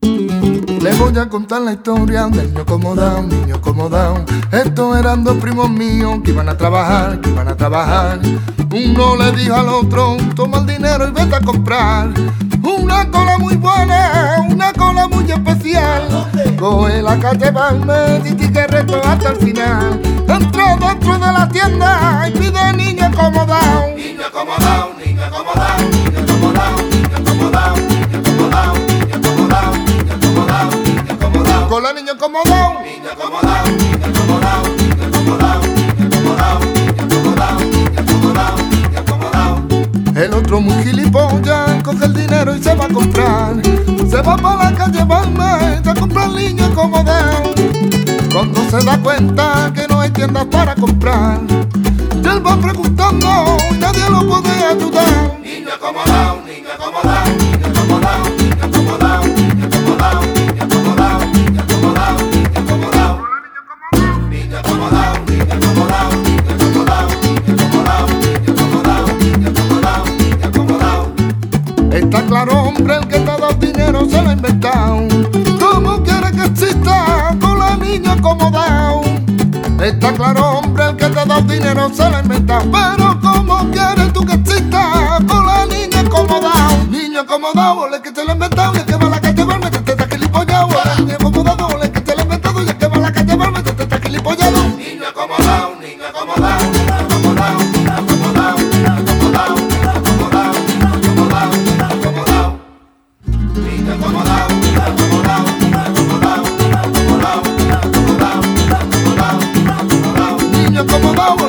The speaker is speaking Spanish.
Le voy a contar la historia del niño acomodado, niño acomodado. Estos eran dos primos míos que iban a trabajar, que iban a trabajar. Uno le dijo al otro, toma el dinero y vete a comprar. Una cola muy buena, una cola muy especial. Coge la calle Balme, y que reto hasta el final. Entró dentro de la tienda y pide niño acomodado. Niño acomodado. Niño acomodado, niño acomodado, niño acomodado, niño acomodado, niño acomodado, niño acomodado, niño acomodado. El otro muy gilipollas coge el dinero y se va a comprar. Se va para la calle Balme a comprar niño acomodado. Cuando se da cuenta que no hay tiendas para comprar, y él va preguntando y nadie lo puede ayudar. Niño acomodado, niño acomodado, claro, hombre, el que te dado dinero se lo ha inventado. ¿Cómo quiere que exista con la niña acomodado? Está claro, hombre, el que te dado dinero se lo ha inventado. Pero ¿cómo quieres tú que exista con la niña acomodado? Niño acomodado, acomodado, niño